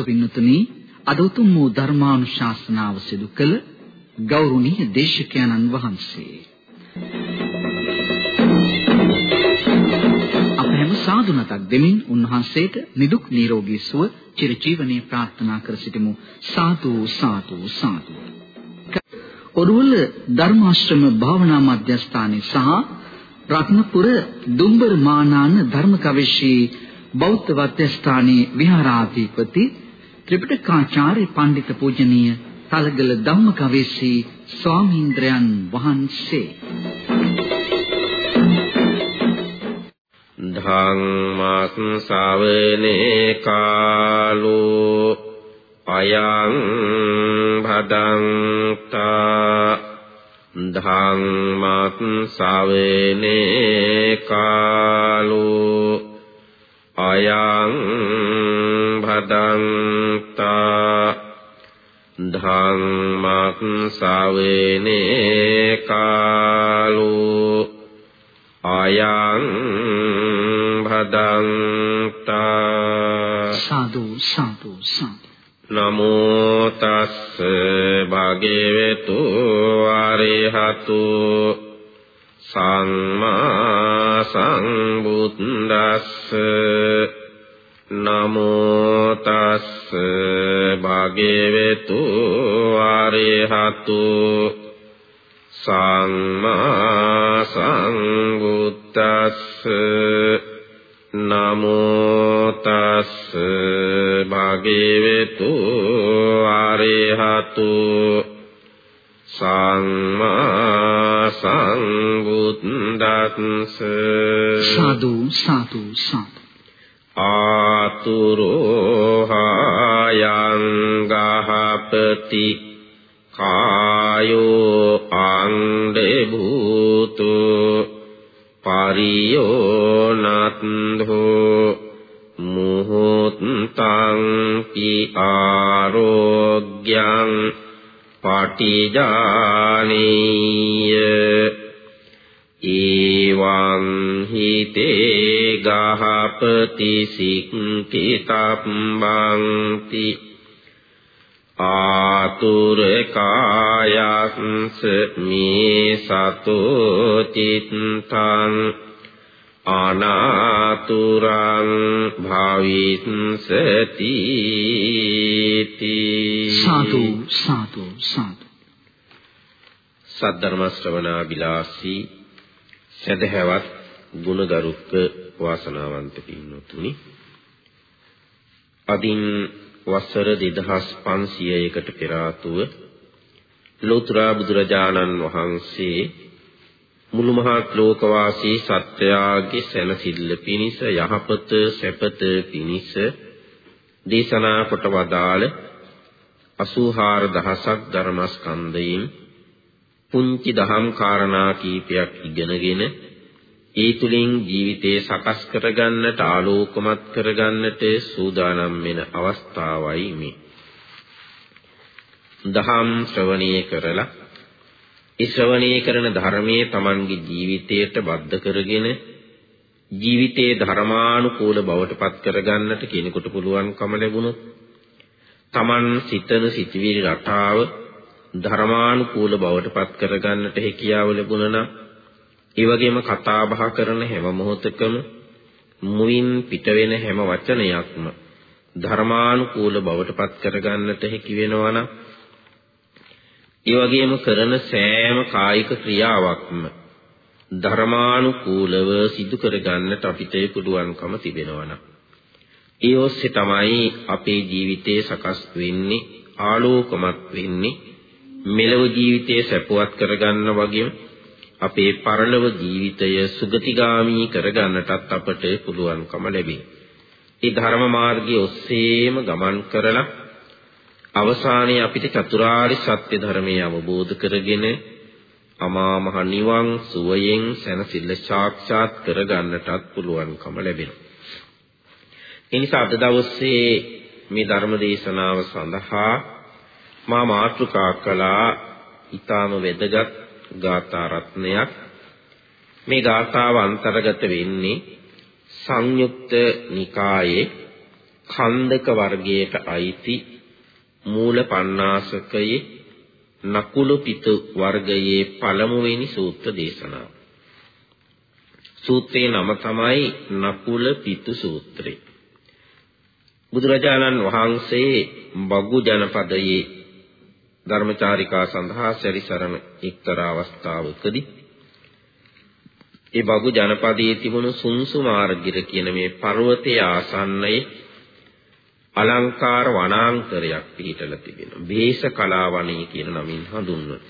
සවින්නතුනි අද උතුම් වූ ධර්මානුශාසනාව සිදු කළ ගෞරවනීය දේශකයන්න් වහන්සේ. අප හැම සාදුනතක් දෙමින් උන්වහන්සේට නිදුක් නිරෝගී සුව චිරජීවනයේ ප්‍රාර්ථනා කර සිටිමු. සාදු සාදු සාදු. ඔරුවල ධර්මාශ්‍රම භාවනා මධ්‍යස්ථානයේ සහ රත්නපුර දුම්බර මානාන ධර්ම කවිශී බෞද්ධ මධ්‍යස්ථානයේ විහාරාධිපති ත්‍රිපිටකාචාර්ය පඬිත පූජනීය තලගල ධම්මකවේසී ස්වාමීන්ද්‍රයන් වහන්සේ. ධම්මස් ශාවනේ කාලෝ අයං භදංතා ධම්මස් ශාවනේ කාලෝ අයං භදංතා ධම්මස් ශාවනේ කාලෝ. අයං භදංතා සාදු සාදු සාදු. නමෝ තස්ස භගේවතු ආරහතු සම්මා සම්බුද්දස්ස නමෝ තස්ස භගේවතු ආරහතු සම්මා සම්බුද්දස්ස නමෝ තස්ස භගේවතු ආරහතු සම්මා සම්බුද්දස්ස සාදු සාදු සාදු. ආතුරෝ හායං ගහපති කායෝ අංඩේ භූතු පරියෝ නත්ධෝ මුහුත්තං කි ආරෝග්‍යං පටිජානීය ඊවං හිතේ ගහපති සික්කිතම්බන්ති ආතුර කායස්ස මේ සතෝ චිත්තං අනාතුරං භවිස්සති සාදු සාදු සාදු. සද්ධර්ම ශ්‍රවණා බිලාසී සදහැවත් ගුණගරුක වාසනාවන්ත පින්නතුනි අදින් වසර 2500කට පෙර ආතුව ලෝතර බුදුරජාණන් වහන්සේ මුළු මහත් ලෝකවාසී සත්‍යයගේ සැනසෙල්ල පිණිස යහපත සැපත පිණිස දේශනා කොට වදාළ 84000ක් ධර්මස්කන්ධයෙන් පුංචි දහම් කාරණා කීපයක් ඉගෙනගෙන ඒ තුලින් ජීවිතේ සකස් කරගන්නට ආලෝකමත් කරගන්නට සූදානම් වෙන අවස්ථාවයි මේ. දහම් ශ්‍රවණය කරලා ඒ ශ්‍රවණය කරන ධර්මයේ Tamanගේ ජීවිතයට බද්ධ කරගෙන ජීවිතයේ ධර්මානුකූල බවට පත් කරගන්නට කෙනෙකුට පුළුවන්කම ලැබුණොත් Taman සිතන සිටිවිලි රටාව ධර්මානුකූල බවට පත් කරගන්නට හැකියාව ලැබුණා නම් ඒ වගේම කතා බහ කරන හැම මොහොතකම මුවින් පිට වෙන හැම වචනයක්ම ධර්මානුකූල බවට පත් කරගන්නට හැකි වෙනවා නම් ඒ වගේම කරන සෑම කායික ක්‍රියාවක්ම ධර්මානුකූලව සිදු කරගන්නට අපිට පුළුවන්කම තිබෙනවා නම් ඒ ඔස්සේ තමයි අපේ ජීවිතය සකස් වෙන්නේ ආලෝකමත් වෙන්නේ මෙලව ජීවිතය සැපවත් කරගන්න වගේම අපේ පරලොව ජීවිතය සුගතිගාමී කරගන්නටත් අපට පුළුවන්කම ලැබේ. ඒ ධර්ම මාර්ගයේ ඔස්සේම ගමන් කරලා අවසානයේ අපිට චතුරාර්ය සත්‍ය ධර්මය අවබෝධ කරගෙන අමා මහ නිවන් සුවයෙන් සැනසෙල්ල සාක්ෂාත් කරගන්නටත් පුළුවන්කම ලැබෙනවා. ඒ නිසා අද දවසේ මේ ධර්ම දේශනාව සඳහා මා මාතෘකා කළා ඊටාම වැදගත් ගාථා රත්නයක් මේ ගාථාව අන්තර්ගත වෙන්නේ සංයුක්ත නිකායේ ඛණ්ඩක වර්ගයට අයිති මූල පණ්ණාසකයේ නකුල පිතු වර්ගයේ පළමුවෙනි සූත්‍ර දේශනාව. සූත්‍රයේ නම තමයි නකුල පිතු සූත්‍රය. බුදුරජාණන් වහන්සේ බගු ජනපදයේ ධර්මචාරිකා සඳහා සැරිසරන එක්තරා අවස්ථාවකදී ඒ බගු ජනපදයේ තිබුණු සුන්සු මාර්ගිර කියන මේ පර්වතයේ ආසන්නයේ අලංකාර වනාන්තරයක් පිහිටලා තිබෙනවා. බේස කලාවණී කියන නමින් හඳුන්වන.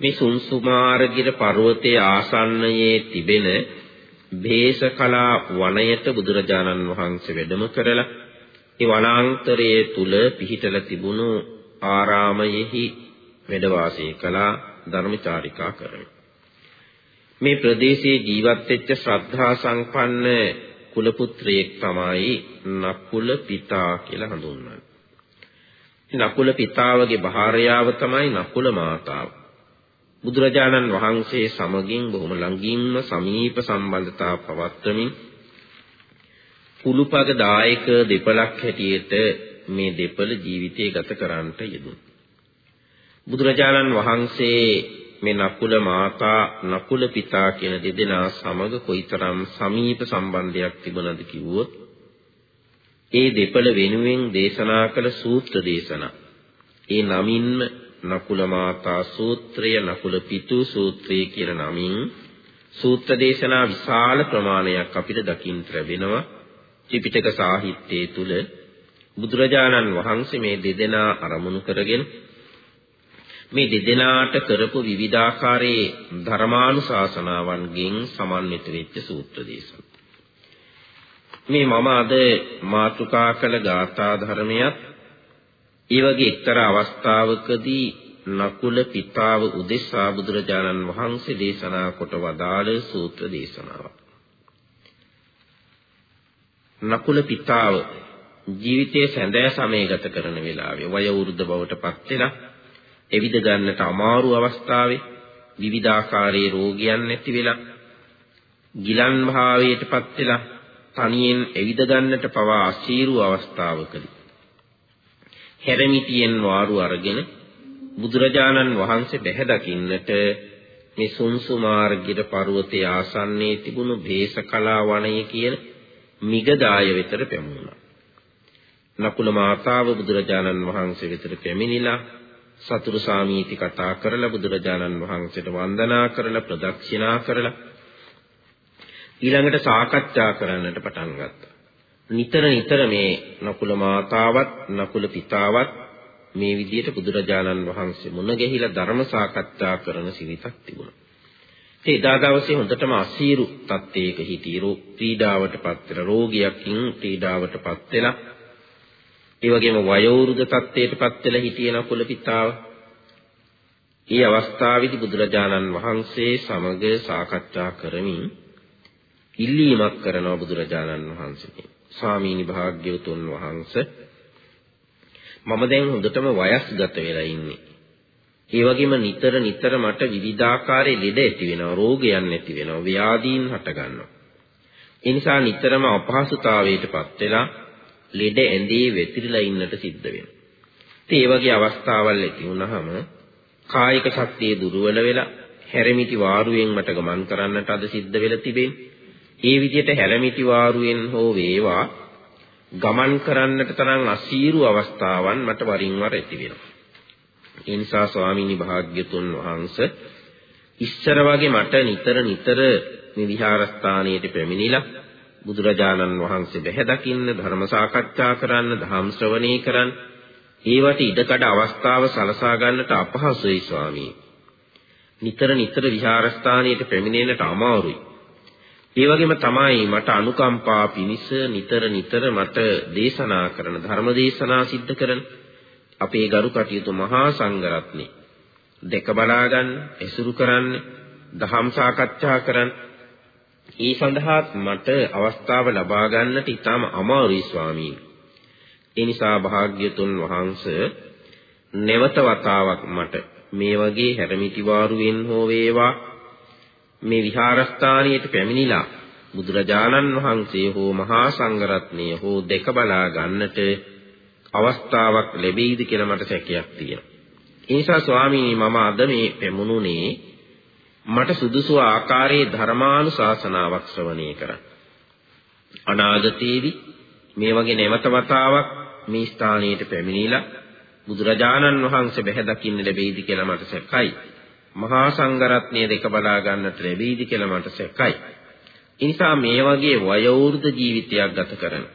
මේ සුන්සුමාරගිර පර්වතයේ ආසන්නයේ තිබෙන බේසකලා වනයට බුදුරජාණන් වහන්සේ වැඩම කරලා ඒ වනාන්තරයේ තුල පිහිටලා තිබුණු ආරාමයෙහි වැඩ වාසය කළා ධර්මචාරිකා කරමින් මේ ප්‍රදේශයේ ජීවත් වෙච්ච ශ්‍රද්ධා සංපන්න කුල පුත්‍රයෙක් තමයි නකුල පිතා කියලා හඳුන්වන්නේ. නකුල පිතාවගේ භාර්යාව තමයි නකුල මාතාව. බුදුරජාණන් වහන්සේ සමගින් බොහොම ළඟින්ම සමීප සම්බන්ධතාව පවත්වමින් කුළුපග දායක දෙපළක් හැටියට මේ දෙපළ ජීවිතය ගත කරන්නට යෙදුණා. බුදුරජාණන් වහන්සේ මේ නකුල මාතා නකුල පිතා කියන දෙදෙනා සමග කොයිතරම් සමීප සම්බන්ධයක් තිබුණද කිව්වොත් ඒ දෙපළ වෙනුවෙන් දේශනා කළ සූත්‍ර දේශනා ඒ නමින්ම නකුල මාතා සූත්‍රය නකුල පිතු සූත්‍රය කියන නමින් සූත්‍ර දේශනා විශාල ප්‍රමාණයක් අපිට දකින්න ලැබෙනවා ත්‍රිපිටක සාහිත්‍යයේ තුල බුදුරජාණන් වහන්සේ මේ දෙදෙනා අරමුණු කරගෙන මේ දෙදෙනාට කරපු විවිධාකාරයේ ධර්මානුශාසනාවන්ගෙන් සමන්විත වෙච්ච සූත්‍ර දේශන. මේ මම අද මාතෘකා කළ ගාථා ධර්මයක් ඒ වගේ එක්තරා අවස්ථාවකදී නකුල පිතාව උදෙසා බුදුරජාණන් වහන්සේ දේශනා කොට වදාළ සූත්‍ර දේශනාවක්. නකුල පිතාව ජීවිතයේ සැඳෑ සමය ගත කරන වෙලාවේ වය වෘද්ධ බවට පත් වෙලා එවිද ගන්නට අමාරු අවස්ථාවේ විවිධාකාරයේ රෝගයන් නැති වෙලා ගිලන් භාවයටපත් වෙලා තනියෙන් එවිද ගන්නට පවා අසීරු අවස්ථාවකදී හැරමිටියෙන් වාරු අරගෙන බුදුරජාණන් වහන්සේ බැහැ දකින්නට මේ සුන්සුමාර්ගිර පර්වතයේ ආසන්නයේ තිබුණු භේසකලා වනයේ කියන මිගදාය වෙතට පැමුණා. නකුල මාතාව බුදුරජාණන් වහන්සේ වෙතට පැමිණිලා සතුරු සාමීති කතා කරලා බුදුරජාණන් වහන්සේට වන්දනා කරලා ප්‍රදක්ෂිනා කරලා ඊළඟට සාකච්ඡා කරන්නට පටන් ගත්තා. නිතර නිතර මේ නකුල මාතාවත් නකුල පිතාවත් මේ විදිහට බුදුරජාණන් වහන්සේ මුණ ගැහිලා ධර්ම සාකච්ඡා කරන සිරිතක් තිබුණා. ඒ එදා දවසේ හොඳටම අසීරු තත්ත්වයක හිටී පීඩාවටපත් වෙලා රෝගියකින් පීඩාවටපත් වෙලා ඒ වගේම වයෝවෘද තත්ත්වයටපත් වෙලා හිටිය නකුල පිතාව. ඒ අවස්ථාවේදී බුදුරජාණන් වහන්සේ සමග සාකච්ඡා කරමින් ඉල්ලීමක් කරනවා බුදුරජාණන් වහන්සේගෙන්. ස්වාමීනි භාග්‍යවතුන් වහන්සේ මම දැන් හොඳටම වයස්ගත වෙලා ඉන්නේ. ඒ වගේම නිතර නිතර මට විවිධාකාරයේ ලෙඩ ඇති වෙනවා, රෝගයන් ඇති වෙනවා, ව්‍යාධීන් හට ගන්නවා. ඒ නිසා නිතරම අපහසුතාවයටපත් වෙලා ලෙඩ ඇඳේ වැතිරිලා ඉන්නට සිද්ධ වෙනවා. ඉතින් ඒ වගේ අවස්ථාවල් ඇති වුනහම කායික ශක්තිය දුර්වල වෙලා හැරමිටි වාරුවෙන් මට ගමන් කරන්නට අද සිද්ධ වෙලා තිබෙන්නේ. ඒ විදිහට හැරමිටි වාරුවෙන් හෝ වේවා ගමන් කරන්නට තරම් අසීරු අවස්ථාවන් මට වරින් වර ඇති වෙනවා. ඒ නිසා ස්වාමීනි භාග්‍යතුන් වහන්සේ ඉස්සර වගේ මට නිතර නිතර මේ විහාරස්ථානයට පැමිණිලා බුදුරජාණන් වහන්සේ බැහැ දකින්න ධර්ම සාකච්ඡා කරන්න ධම් ශ්‍රවණී කරන්න ඒවට ඉඩකඩ අවස්ථාව සලසා ගන්නට අපහසුයි ස්වාමී. නිතර නිතර විහාරස්ථානයට පැමිණෙන්නට අමාරුයි. ඒ වගේම තමයි මට අනුකම්පා පිණිස නිතර නිතර මට දේශනා කරන ධර්ම දේශනා සිද්ධ කරන අපේ ගරු කටයුතු මහා සංඝරත්නේ දෙක බලා ගන්න, එසුරු කරන්න, දහම් සාකච්ඡා කරන්න ඒ සඳහාත් මට අවස්ථාව ලබා ගන්නට ඊටම අමාරුයි ස්වාමීනි. ඒ නිසා භාග්‍යතුන් වහන්සේ නැවත වතාවක් මට මේ වගේ හැරමිටි වාරුවෙන් හෝ වේවා මේ විහාරස්ථානියට පැමිණිලා බුදුරජාණන් වහන්සේ හෝ මහා සංඝරත්නය හෝ දෙක බලා ගන්නට අවස්ථාවක් ලැබෙයිද කියලා මට සැකයක් තියෙනවා. ඒ නිසා ස්වාමීනි මම අද මේ පෙමුණුනේ මට සුදුසු ආකාරයේ ධර්මානුශාසනාවක් ශ්‍රවණය කරන්න. අනාගතයේදී මේ වගේ නැවත වතාවක් මේ ස්ථානයට පැමිණිලා බුදුරජාණන් වහන්සේ බැහැ දකින්න ලැබෙයිද කියලා මට සැකයි. මහා සංඝරත්නය දෙක බලා ගන්නට ලැබෙයිද කියලා මට සැකයි. ඒ නිසා මේ වගේ වයෝවෘද්ධ ජීවිතයක් ගත කරන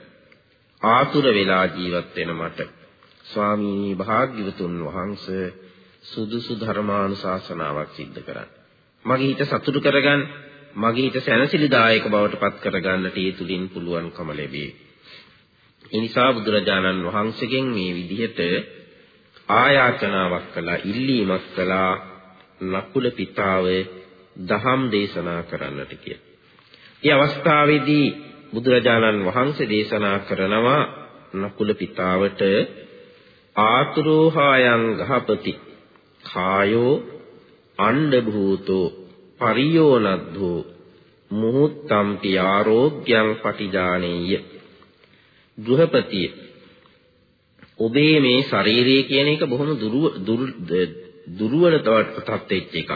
ආතුර වෙලා ජීවත් වෙන මට ස්වාමී භාග්‍යවතුන් වහන්සේ සුදුසු ධර්මානුශාසනාවක් සිද්ධ කරන්න. මගේ හිත සතුටු කරගන්න, මගේ හිත සැනසෙලිදායක බවට පත් කරගන්නට ඒ තුලින් පුළුවන්කම ලැබේ. ඒ නිසා බුදුරජාණන් වහන්සේගෙන් මේ විදිහට ආයාචනාවක් කළා, ඉල්ලීමක් කළා නකුල පිතාව දහම් දේශනා කරන්නට කියලා. ඒ අවස්ථාවේදී බුදුරජාණන් වහන්සේ දේශනා කරනවා නකුල පිතාවට ආතුරෝහායන් ගහපති කායෝ අණ්ඩ භූතෝ පරියෝනද්ධෝ මුහුත්තම්පි ආරෝග්‍යං පටිජානීය. ගෘහපතිය ඔබේ මේ ශරීරය කියන එක බොහොම දුර්වල තත්ත්වෙච්ච එකක්.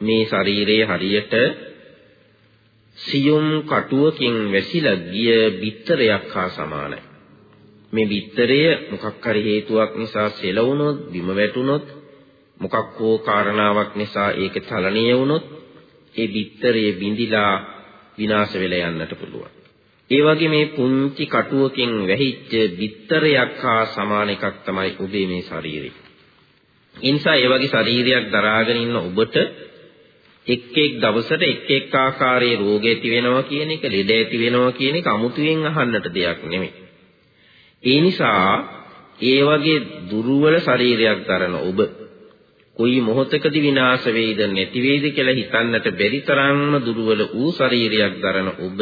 මේ ශරීරයේ හරියට සියුම් කටුවකින් වැසිලා ගිය බිත්තරයක් හා සමානයි. මේ බිත්තරය මොකක් හරි හේතුවක් නිසා සෙලවුනොත් බිම වැටුනොත් මොකක් හෝ කාරණාවක් නිසා ඒක චලනීය වුනොත් ඒ බිත්තරයේ බිඳිලා විනාශ වෙලා යන්නට පුළුවන්. ඒ වගේ මේ පුංචි කටුවකින් වැහිච්ච බිත්තරයක් හා සමාන එකක් තමයි ඔබේ මේ ශරීරය. ඒ නිසා ඒ වගේ ශරීරයක් දරාගෙන ඉන්න ඔබට එක් එක් දවසට එක් එක් ආකාරයේ රෝග ඇති වෙනවා කියන එක, ලෙඩ ඇති වෙනවා කියන එක අමුතුවෙන් අහන්නට දෙයක් නෙමෙයි. ඒ නිසා ඒ වගේ දුර්වල ශරීරයක් දරන ඔබ කොයි මොහොතකදී විනාශ වෙයිද නැති වෙයිද කියලා හිතන්නට බැරි තරම්ම දුර්වල වූ ශරීරයක් දරන ඔබ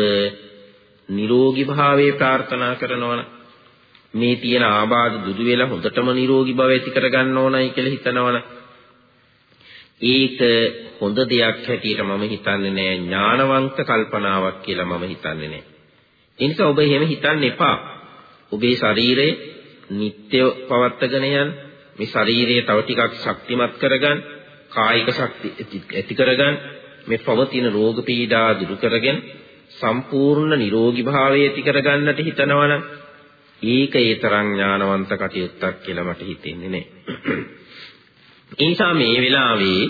නිරෝගී භාවයේ ප්‍රාර්ථනා කරනවන මේ තියෙන ආබාධ දුරු වෙලා හොඳටම නිරෝගී භාවය ඇති කරගන්න ඕනයි කියලා හිතනවන ඒක හොඳ දෙයක් හැටියට මම හිතන්නේ නෑ. ඥානවන්ත කල්පනාවක් කියලා මම හිතන්නේ නෑ. ඒ නිසා ඔබ එහෙම හිතන්න එපා. ඔබේ ශරීරය නිත්‍ය පවත්වාගෙන යන්න. මේ ශරීරය තව ටිකක් ශක්තිමත් කරගන්න කායික ශක්තිය ඇති කරගන්න මේ පවතින රෝග පීඩා දුරු කරගෙන සම්පූර්ණ නිරෝගී භාවය ඇති කරගන්නට හිතනවනම් ඒක ඒ තරම් ඥානවන්ත කටයුත්තක් කියලා මට හිතෙන්නේ නැහැ. ඒ නිසා මේ වෙලාවේ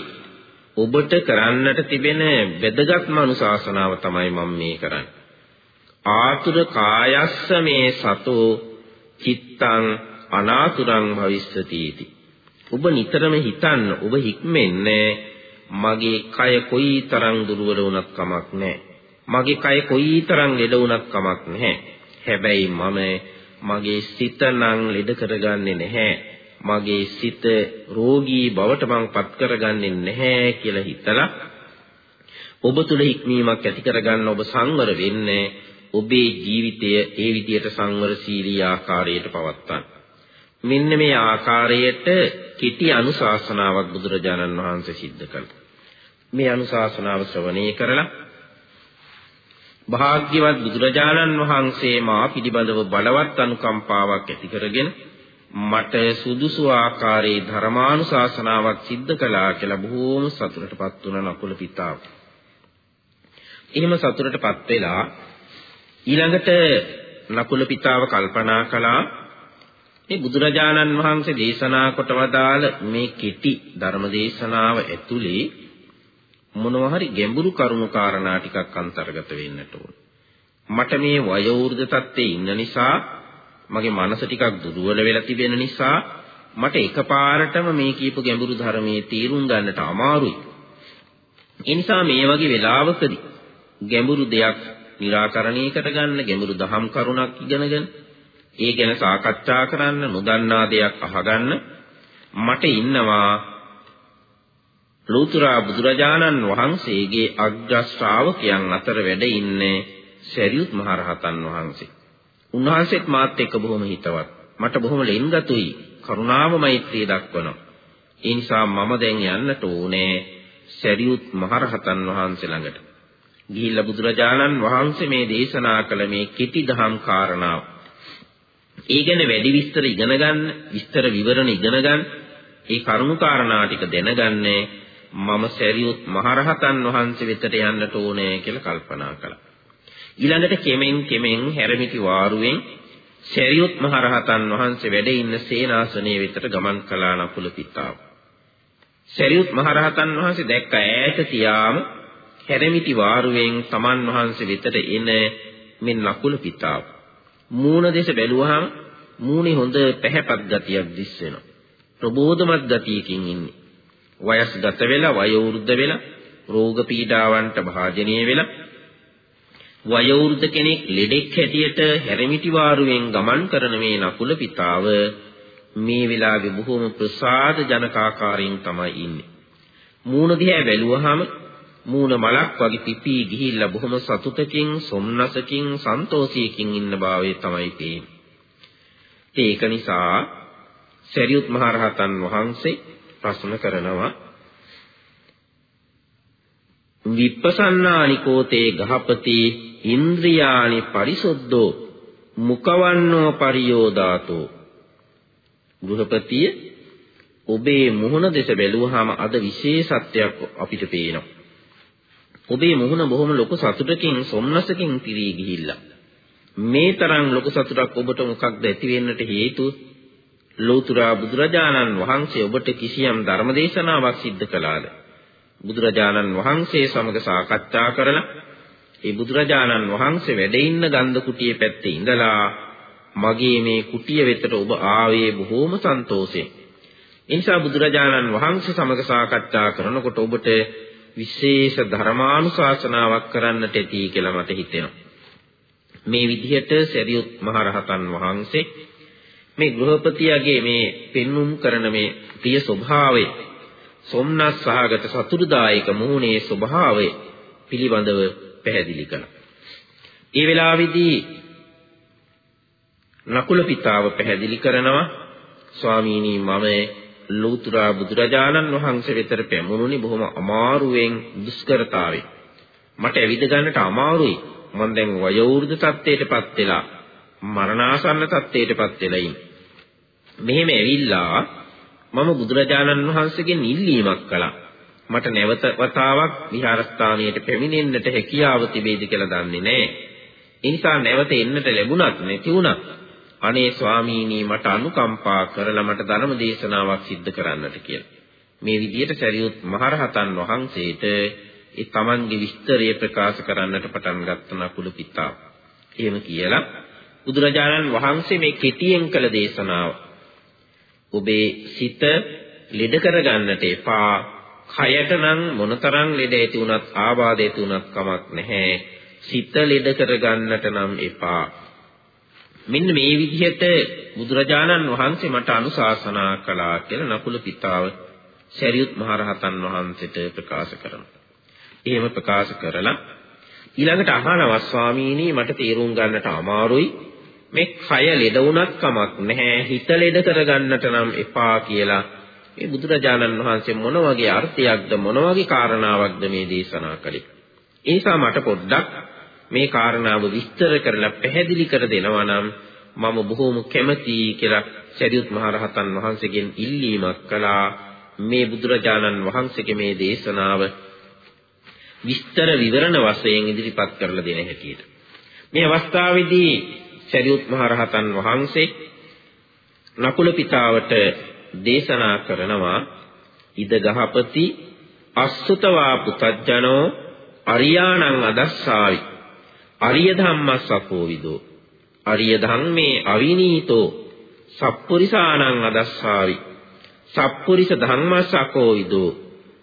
ඔබට කරන්නට තිබෙන වැදගත්ම අනුශාසනාව තමයි මම මේ කරන්නේ. ආතුර කායස්ස මේ සතෝ චිත්තං අනාතුරං භවිස්සති इति. ඔබ නිතරම හිතන්න ඔබ හික්මෙන්නේ මගේ කය කොයිතරම් දුර්වල වුණත් කමක් නැහැ. මගේ කය කොයිතරම් ලෙඩ වුණත් කමක් නැහැ. හැබැයි මම මගේ සිත නම් ලෙඩ කරගන්නේ නැහැ. මගේ සිත රෝගී බවට මං පත් කරගන්නේ නැහැ කියලා හිතලා ඔබ තුල හික්මීමක් ඇති කරගන්න ඔබ සංවර වෙන්නේ ඔබේ ජීවිතය ඒ විදියට සංවරශීලී ආකාරයට පවත්වන්න. මෙන්න මේ ආකාරයට කිටි අනුශාසනාවක් බුදුරජාණන් වහන්සේ සිද්ධ කළා. මේ අනුශාසනාව ශ්‍රවණය කරලා භාග්‍යවත් බුදුරජාණන් වහන්සේ මා පිළිබඳව බලවත් අනුකම්පාවක් ඇති කරගෙන මට සුදුසු ආකාරයේ ධර්මානුශාසනාවක් සිද්ධ කළා කියලා බොහෝම සතුටටපත් වුණ නකුල පිතාව. එහෙම සතුටටපත් වෙලා ඊළඟට නකුල පිතාව කල්පනා කළා මේ බුදුරජාණන් වහන්සේ දේශනා කොට වදාළ මේ කෙටි ධර්ම දේශනාව ඇතුලේ මොනවා හරි ගැඹුරු කරුණු කාරණා ටිකක් අන්තර්ගත වෙන්නට ඕන. මට මේ වයෝවෘද්ධ තත්ත්වයේ ඉන්න නිසා මගේ මනස ටිකක් දුර්වල වෙලා තිබෙන නිසා මට එකපාරටම මේ කියපු ගැඹුරු ධර්මයේ තීරුම් ගන්නට අමාරුයි. ඒ නිසා මේ වගේ වෙලාවකදී ගැඹුරු දෙයක් निराකරණය කරගන්න ගැඹුරු දහම් කරුණක් ඉගෙනගෙන ඒ ගැන සාකච්ඡා කරන්න නොදන්නා දෙයක් අහගන්න මට ඉන්නවා ලෝතුරා බුදුරජාණන් වහන්සේගේ අග්‍ර ශ්‍රාවකයන් අතර වැඩ ඉන්නේ සරියුත් මහරහතන් වහන්සේ. උන්වහන්සේත් මාත් එක්ක බොහොම හිතවත්. මට බොහොම ලෙන්ගතුයි. කරුණාව මෛත්‍රිය දක්වනවා. ඒ නිසා මම දැන් යන්නට ඕනේ සරියුත් මහරහතන් වහන්සේ ළඟට. ගිහිල්ලා බුදුරජාණන් වහන්සේ මේ දේශනා කළ මේ කිටි දහම් කාරණාව. ඒ ගැන වැඩි විස්තර ඉගෙන ගන්න, විස්තර විවරණ ඉගෙන ගන්න, ඒ කරුණු කාරණා ටික දැනගන්නේ මම සරියුත් මහරහතන් වහන්සේ වෙතට යන්නට ඕනේ කියලා කල්පනා කළා. ඊළඟට කෙමෙන් කෙමෙන් හැරමිටි වාරුවෙන් සරියුත් මහරහතන් වහන්සේ වැඩ ඉන්න සේනාසනයේ වෙතට ගමන් කළා නකුල පිතාව. සරියුත් මහරහතන් වහන්සේ දැක්ක ඈත තියාම හැරමිටි වාරුවෙන් තමන් වහන්සේ වෙතට එන මේ නකුල පිතාව. මූණ දෙස බැලුවහම මූණේ හොඳ පැහැපත් ගතියක් දිස් වෙනවා. ප්‍රබෝධමත් ගතියකින් ඉන්නේ. වයස්ගත වෙලා වයෝවෘද්ධ වෙලා රෝග පීඩාවන්ට භාජනය වෙලා වයෝවෘද්ධ කෙනෙක් ලෙඩෙක් හැටියට හැරමිටි වාරුවෙන් ගමන් කරන මේ නකුල පිතාව මේ වෙලාවේ බොහොම ප්‍රසාද ජනකාකාරයෙන් තමයි ඉන්නේ. මූණ දිහා බැලුවහම මූණ මලක් වගේ පිපී ගිහිල්ලා බොහොම සතුටකින් සොම්නසකින් සන්තෝෂයකින් ඉන්න භාවය තමයි පේන්නේ. ඒක නිසා සරියුත් මහරහතන් වහන්සේ ප්‍රශ්න කරනවා විප්පසන්නානිකෝතේ ගහපති ඉන්ද්‍රියානි පරිසොද්දෝ මුකවන්නෝ පරියෝදාතෝ ගෘහපතිය ඔබේ මුහුණ දෙස බැලුවාම අද විශේෂත්වයක් අපිට පේනවා. ඔබේ මුහුණ බොහොම ලොකු සතුටකින් සොම්නසකින් පිරී ගිහිල්ලා. මේ තරම් ලොකු සතුටක් ඔබට මොකක්ද ඇති වෙන්නට හේතුව? ලෝතර බුදුරජාණන් වහන්සේ ඔබට කිසියම් ධර්මදේශනාවක් සිද්ධ කළාද? බුදුරජාණන් වහන්සේ සමග සාකච්ඡා කරලා ඒ බුදුරජාණන් වහන්සේ වැඩ ඉන්න ගන්ධ කුටියේ පැත්තේ ඉඳලා මගේ මේ කුටිය වෙතට ඔබ ආවේ බොහෝම සන්තෝෂයෙන්. ඒ නිසා බුදුරජාණන් වහන්සේ සමග සාකච්ඡා කරනකොට ඔබට විශේෂ ධර්මානුශාසනාවක් කරන්නට ඇති කියලා මට හිතෙනවා. මේ විදිහට සරියුත් මහරහතන් වහන්සේ මේ ගෘහපතියගේ මේ පෙන්눔 කරන මේ ප්‍රිය ස්වභාවය සොම්නස් සහගත සතුටුදායක මුහුණේ ස්වභාවය පිළිබඳව පැහැදිලි කළා. ඒ වෙලාවේදී නකුල පිතාව පැහැදිලි කරනවා ස්වාමීනි මම ලෝතුරා බුදුරජාණන් වහන්සේ වෙතට පැමුණුනි බොහොම අමාරුවෙන් දුෂ්කරතාවේ. මට ඇවිද ගන්නට අමාරුයි. මම දැන් වයෝවෘද්ධ තත්ත්වයටපත් වෙලා මරණාසන්න තත්ත්වයටපත් වෙලා ඉන්නේ. මෙහෙම ඇවිල්ලා මම බුදුරජාණන් වහන්සේගෙන් ඉල්ලීමක් කළා. මට නැවත වතාවක් විහාරස්ථානයට පැමිණෙන්නට හැකියාව තිබේද කියලා දන්නේ නැහැ. ඒ නිසා නැවත එන්නට ලැබුණත් නැති වුණත් අනේ ස්වාමීනි මට අනුකම්පා කරලා මට ධර්ම දේශනාවක් සිද්ධ කරන්නට කියලා. මේ විදිහට සරියුත් මහරහතන් වහන්සේට ඒ තමන්ගේ විස්තරය ප්‍රකාශ කරන්නට පටන් ගත්ත නකුල පිතා. එහෙම කියලා බුදුරජාණන් වහන්සේ මේ කෙටියෙන් කළ දේශනාව ඔබේ සිත ලෙඩ කරගන්නට එපා. කයට නම් මොනතරම් ලෙඩ ඇති වුණත් ආබාධ ඇති වුණත් කමක් නැහැ. සිත ලෙඩ කරගන්නට නම් එපා. මෙන්න මේ විදිහට බුදුරජාණන් වහන්සේ මට අනුශාසනා කළා කියලා නකුල පිතාව සරියුත් මහරහතන් වහන්සේට ප්‍රකාශ කරනවා. එහෙම ප්‍රකාශ කරලා ඊළඟට අහනවා ස්වාමීනි මට තේරුම් ගන්නට අමාරුයි. මේ කය ලෙඩ වුණත් කමක් නැහැ. හිත ලෙඩ කරගන්නට නම් එපා කියලා. මේ බුදුරජාණන් වහන්සේ මොන වගේ අර්ථයක්ද මොන වගේ කාරණාවක්ද මේ දේශනා කළේ? ඒ නිසා මට පොඩ්ඩක් මේ කාරණාව විස්තර කරලා පැහැදිලි කර දෙනවා නම් මම බොහෝම කැමැතියි කියලා සරියුත් මහ රහතන් වහන්සේගෙන් ඉල්ලීමක් කළා. මේ බුදුරජාණන් වහන්සේගේ මේ දේශනාව විස්තර විවරණ වශයෙන් ඉදිරිපත් කරලා දෙන හැටියට. මේ අවස්ථාවේදී සරියුත් මහ රහතන් වහන්සේ නකුල පිතාවට දේශනා කරනවා ඉද ගහපති අස්සතවා පුතජනෝ අරියාණං අදස්සාවි. අරිය ධම්මස්සකෝ විදෝ අරිය ධම්මේ අවිනීතෝ සප්පුරිසාණං අදස්සාවි සප්පුරිස ධම්මස්සකෝ විදෝ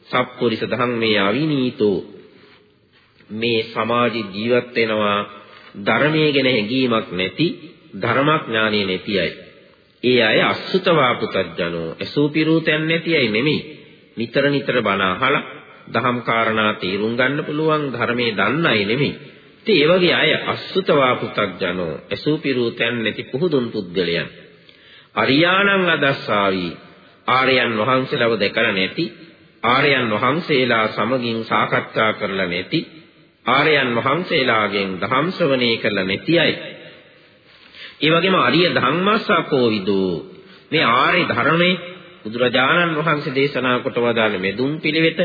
සප්පුරිස ධම්මේ අවිනීතෝ මේ සමාජ ජීවත් වෙනවා ධර්මයේ ගැන හැඟීමක් නැති ධර්මඥානෙ නැති අය. ඒ අය අසුතවා පුතඥෝ අසූපිරූතයන් නැති අය නෙමෙයි. නිතර නිතර බණ අහලා දහම් කාරණා තේරුම් ගන්න පුළුවන් ධර්මයේ දන්න අය නෙමෙයි. ඉතින් ඒ වගේ අය අසුතවා පුතඥෝ අසූපිරූතයන් නැති පුහුදුන් පුද්ගලයන්. අරියාණං අදස්සාවි ආර්යයන් වහන්සේලව දැකලා නැති ආර්යයන් වහන්සේලා සමගින් සාකච්ඡා කරලා නැති ආර්යයන් වහන්සේලාගෙන් ධම් ශ්‍රවණය කරලා නැති අය. ඒ වගේම අරිය ධම්මස්සකෝ විදෝ මේ ආර්ය ධර්මයේ බුදුරජාණන් වහන්සේ දේශනා කොට වදාළ මෙදුම් පිළිවෙත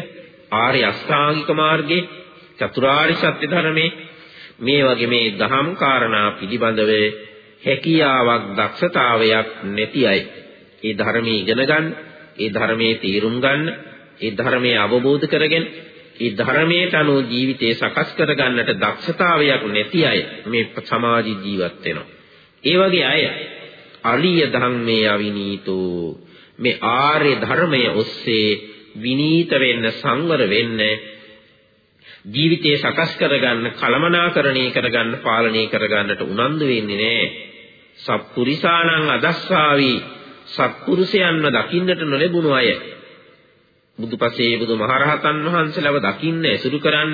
ආර්ය අෂ්ටාංගික මාර්ගයේ චතුරාර්ය සත්‍ය ධර්මයේ මේ වගේ මේ දහම් කාරණා පිළිබඳව හැකියාවක් දක්ෂතාවයක් නැති අය ඒ ධර්මයේ ඉගෙන ගන්න, ඒ ධර්මයේ තීරුම් ගන්න, ඒ ධර්මයේ අවබෝධ කරගෙන ඒ ධර්මයට අනුව ජීවිතේ සකස් කරගන්නට දක්ෂතාවයක් නැති අය මේ සමාජ ජීවත් වෙනවා. ඒ වගේ අය අරිය ධම්මේ අවිනීතෝ මේ ආර්ය ධර්මයේ ඔස්සේ විනීත වෙන්න සංවර වෙන්න ජීවිතේ සකස් කරගන්න කලමනාකරණය කරගන්න පාලනය කරගන්නට උනන්දු වෙන්නේ නැහැ. සත්පුරිසාණං අදස්සාවි සත්පුරුෂයන්ව දකින්නට නොලැබුණු අය බුදුපසේ බුදුමහරහතන් වහන්සේලව දකින්න ඇසුරු කරන්න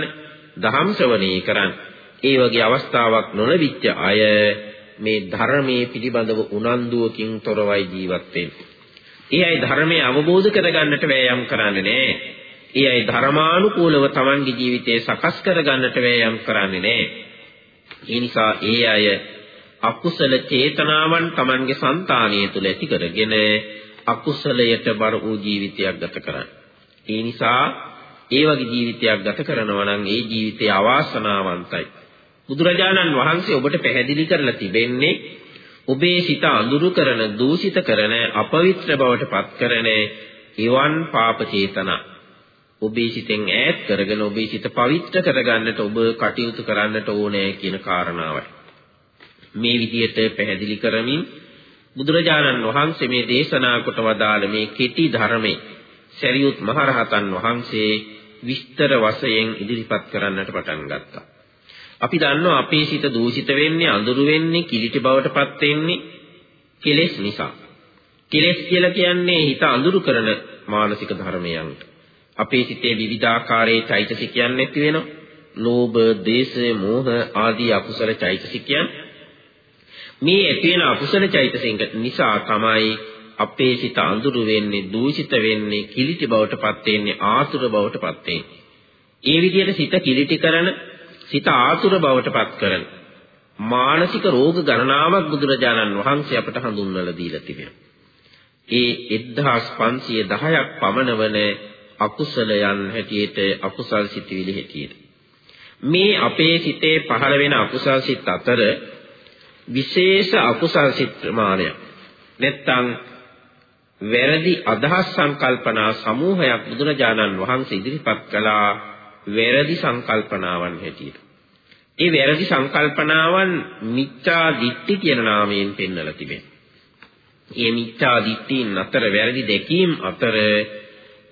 දහම් ශ්‍රවණී කරන්න ඒ වගේ අවස්ථාවක් නොලැබිච්ච අය මේ ධර්මයේ පිළිබඳව උනන්දුවකින් තොරවයි ජීවත් වෙන්නේ. ඒ අය ධර්මයේ අවබෝධ කරගන්නට වෑයම් කරන්නේ නැහැ. ඒ අය ධර්මානුකූලව තමන්ගේ ජීවිතය සකස් කරගන්නට වෑයම් කරන්නේ නැහැ. ඒ නිසා ඒ අය අකුසල චේතනාවන් තමන්ගේ సంతානිය තුළ ඇති කරගෙන අකුසලයට බර වූ ජීවිතයක් ගත කරන්නේ. ඒ නිසා ඒ වගේ ජීවිතයක් ගත කරනවා නම් ඒ ජීවිතය අවාසනාවන්තයි. බුදුරජාණන් වහන්සේ ඔබට පැහැදිලි කරලා තිබෙන්නේ ඔබේ සිත අඳුරු කරන, දූෂිත කරන, අපවිත්‍ර බවට පත් කරන එවන් පාප චේතනා ඔබේ සිතෙන් ඈත් කරගෙන ඔබේ සිත පවිත්‍ර කරගන්නට ඔබ කටයුතු කරන්නට ඕනේ කියන කාරණාවයි. මේ විදියට පැහැදිලි කරමින් බුදුරජාණන් වහන්සේ මේ දේශනා කොට වදාළ මේ කෙටි ධර්මයේ සරියුත් මහරහතන් වහන්සේ විස්තර වශයෙන් ඉදිරිපත් කරන්නට පටන් ගත්තා. අපි දන්නවා අපේ සිත දූෂිත වෙන්නේ අඳුරු වෙන්නේ කිලිටි බවට පත් වෙන්නේ කෙලෙස් නිසා. කෙලෙස් කියලා කියන්නේ හිත අඳුරු කරන මානසික ධර්මයන්ට. අපේ සිතේ විවිධාකාරයේ චෛතසිකයන් නැති වෙනවා. ලෝභ, දේශ, මෝහ ආදී අකුසල චෛතසිකයන් මේ ඇති වෙන අකුසල චෛතසික නිසා තමයි අපේ සිත අඳුරු වෙන්නේ, දූෂිත වෙන්නේ, කිලිටි බවට පත් වෙන්නේ, ආතුර බවට පත් වෙන්නේ. ඒ විදිහට සිත කිලිටි කරන, සිත ආතුර බවට පත් කරන මානසික රෝග ගණනාවක් බුදුරජාණන් වහන්සේ අපට හඳුන්වලා දීලා තිබෙනවා. ඒ 1510ක් පමණ වන අකුසලයන් හැටියට අකුසල් සිතිවිලි හැටියට මේ අපේ සිතේ පහළ වෙන අකුසල් සිත් අතර විශේෂ අකුසල් සිත් ප්‍රමාණයක් නැත්තම් වැරදි අදහස් සංකල්පනා සමූහයක් බුදුරජාණන් වහන්සේ ඉදිරිපත් කළා වැරදි සංකල්පනාවන් හැටියට. ඒ වැරදි සංකල්පනාවන් මිච්ඡා දිට්ඨි කියන නාමයෙන් පෙන්වලා තිබෙනවා. මේ මිච්ඡා දිට්ඨීන් අතර වැරදි දෙකීම් අතර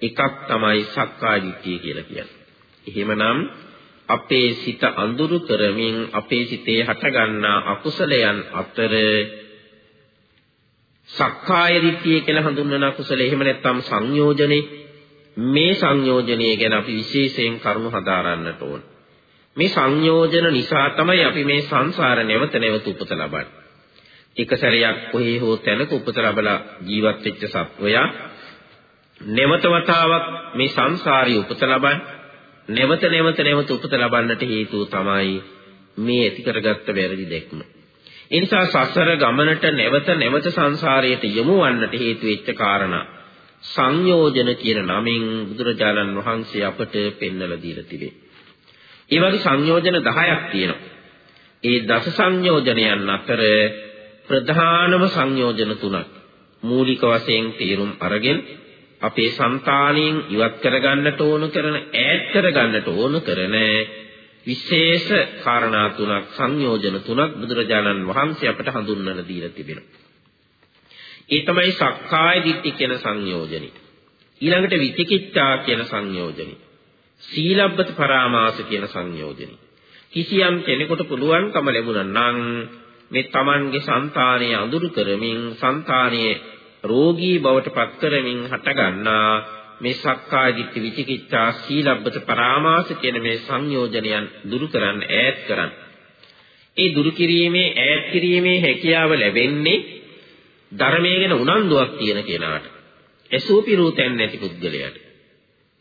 එකක් තමයි සක්කාය දිට්ඨිය කියලා කියන්නේ. එහෙමනම් අපේ සිත අඳුරු කරමින් අපේ සිතේ හටගන්නා අකුසලයන් අතර සක්කාය දිට්ඨිය කියලා හඳුන්වන අකුසල එහෙම නැත්නම් සංයෝජනේ මේ සංයෝජනය ගැන අපි විශේෂයෙන් කරුණු හදාරන්නට ඕන. මේ සංයෝජන නිසා තමයි අපි මේ සංසාර නැවත නැවත උපත ලබන්නේ. එක සැරයක් කොහේ හෝ තැනක උපත ලබලා ජීවත් වෙච්ච සත්වයා නැවත වතාවක් මේ සංසාරී උපත ලබන්නේ නැවත නැවත නැවත උපත ලබන්නට හේතුව තමයි මේ ඇති කරගත්ත වැරදි දැක්ම. ඒ නිසා සසර ගමනට නැවත නැවත සංසාරයට යොමු වන්නට හේතු වෙච්ච කාරණා සංයෝජන කියන නමින් බුදුරජාණන් වහන්සේ අපට පෙන්වලා දීලා තිබේ. ඒ වගේ සංයෝජන 10ක් තියෙනවා. ඒ දස සංයෝජනයන් අතර ප්‍රධානම සංයෝජන තුනක් මූලික වශයෙන් තේරුම් අරගෙන අපේ సంతාණයෙන් ඉවත් කරගන්නට ඕන කරන ඈඩ් කරගන්නට ඕන කරන විශේෂ කාරණා තුනක් සංයෝජන තුනක් බුදුරජාණන් වහන්සේ අපට හඳුන්වලා දීලා තිබෙනවා. ඒ තමයි සක්කාය දිට්ඨි කියන සංයෝජනය. ඊළඟට විචිකිච්ඡා කියන සංයෝජනය. සීලබ්බත පරාමාස කියන සංයෝජනය. කිසියම් කෙනෙකුට පුළුවන්කම ලැබුණා නම් මේ Tamanගේ సంతාණය අඳුරු කරමින් సంతාණයේ රෝගී බවට පත් කරමින් හටගන්නා මේ සක්කාය දිට්ඨි විචිකිච්ඡා සීලබ්බත පරාමාස කියන මේ සංයෝජනයන් දුරු කරන්න ඈත් කරන්න. ඒ දුරු කිරීමේ ඈත් කිරීමේ හැකියාව ලැබෙන්නේ ධර්මයේ ගැන උනන්දුවක් තියෙන කෙනාට. එසෝපිරූතෙන් නැති පුද්ගලයාට.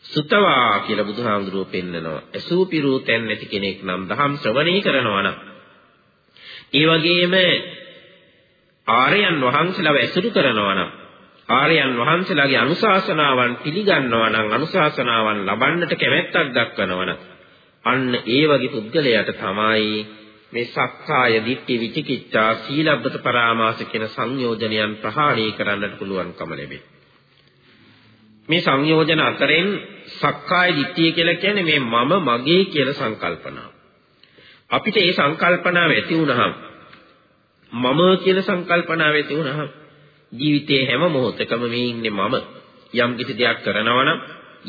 සුතවා කියලා බුදුහාමුදුරුවෝ පෙන්නනවා. ඇසූ පිරූ තැන් නැති කෙනෙක් නම් දහම් ශ්‍රවණී කරනවා නම් ඒ වගේම ආර්යයන් වහන්සේලාව ඇසුරු කරනවා නම් ආර්යයන් වහන්සේලාගේ අනුශාසනාවන් පිළිගන්නවා නම් අනුශාසනාවන් ලබන්නට කැමැත්තක් දක්වනවා නම් අන්න ඒ වගේ පුද්ගලයාට තමයි මේ සක්කාය දිට්ඨි විචිකිච්ඡා සීලබ්බත පරාමාස කියන සංයෝජනයන් ප්‍රහාණය කරන්නට පුළුවන්කම ලැබෙන්නේ. මේ සංයෝජන අතරින් සක්කාය දිට්ඨිය කියලා කියන්නේ මේ මම මගේ කියලා සංකල්පනාව. අපිට මේ සංකල්පනාව ඇති වුණහම මම කියන සංකල්පනාව ඇති වුණහම ජීවිතයේ හැම මොහොතකම මේ ඉන්නේ මම. යම් කිසි දෙයක් කරනවා නම්